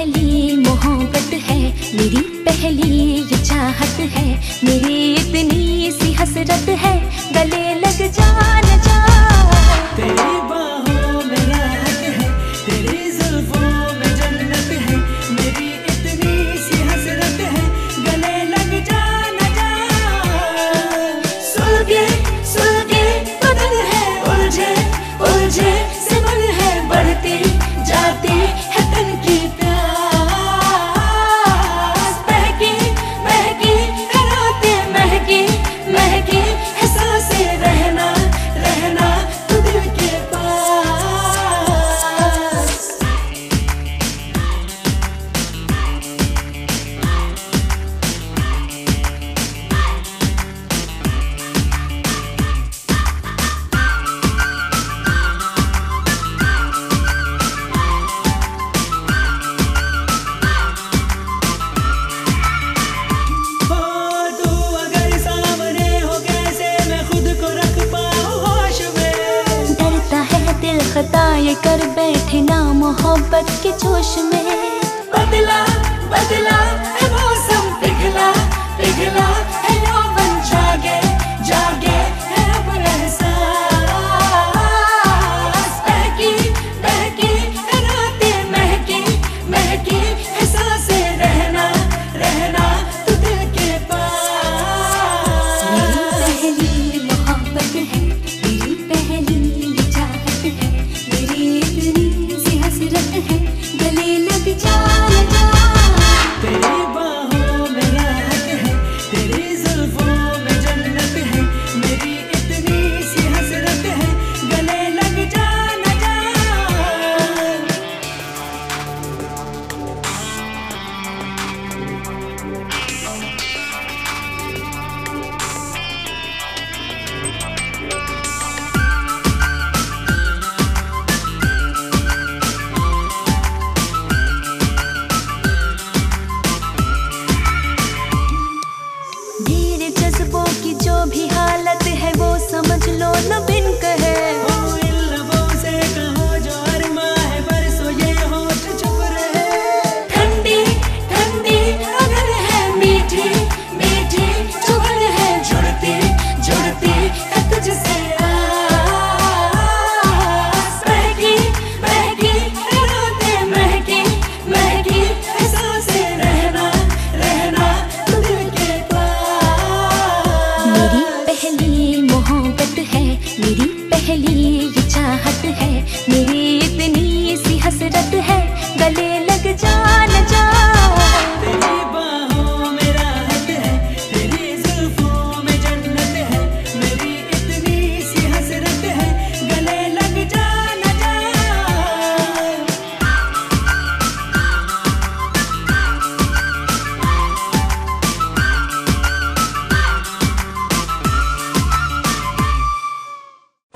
पहली मोहब्बत है मेरी पहली चाहत है मेरी इतनी खता ये कर बैठे ना मोहब्बत के जोश में। बदला बदला। खुशबू की जो भी हालत है वो समझ लो न बिन कहे।